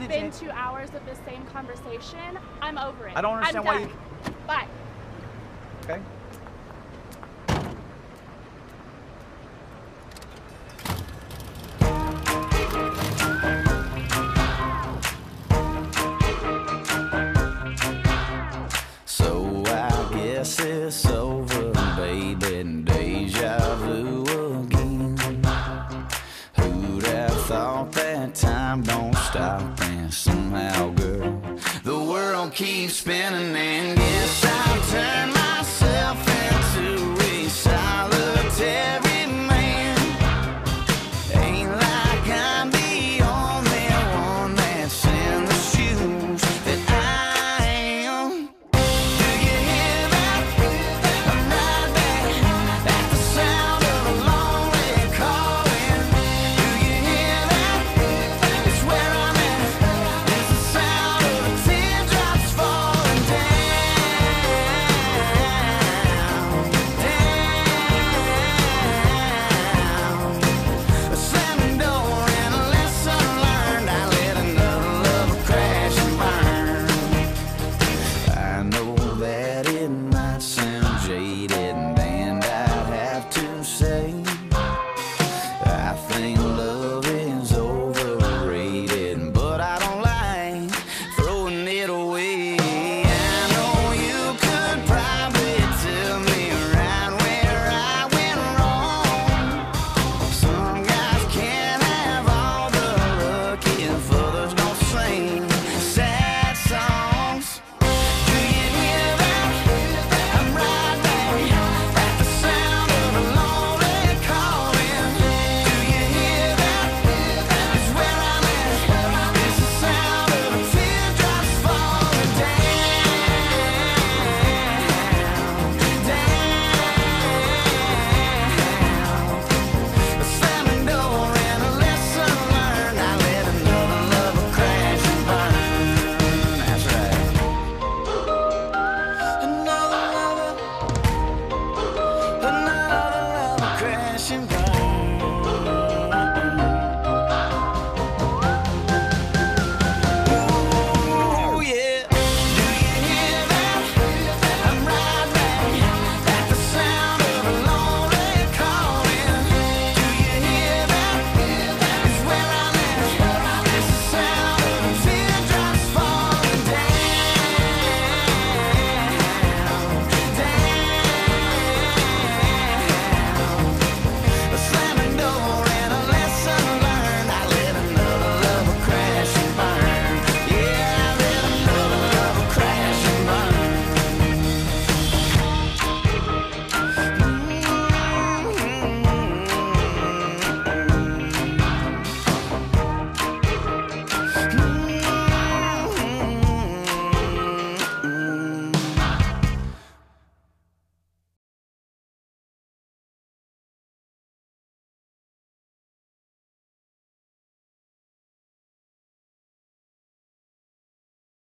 manage been it. two hours of the same conversation. I'm over it. I don't understand I'm why done. you. Bye. Okay. So I guess it's over, baby. Deja vu again. Who'd have thought that time don't stop? And somehow, girl, the world keeps spinning. And yes, I've turned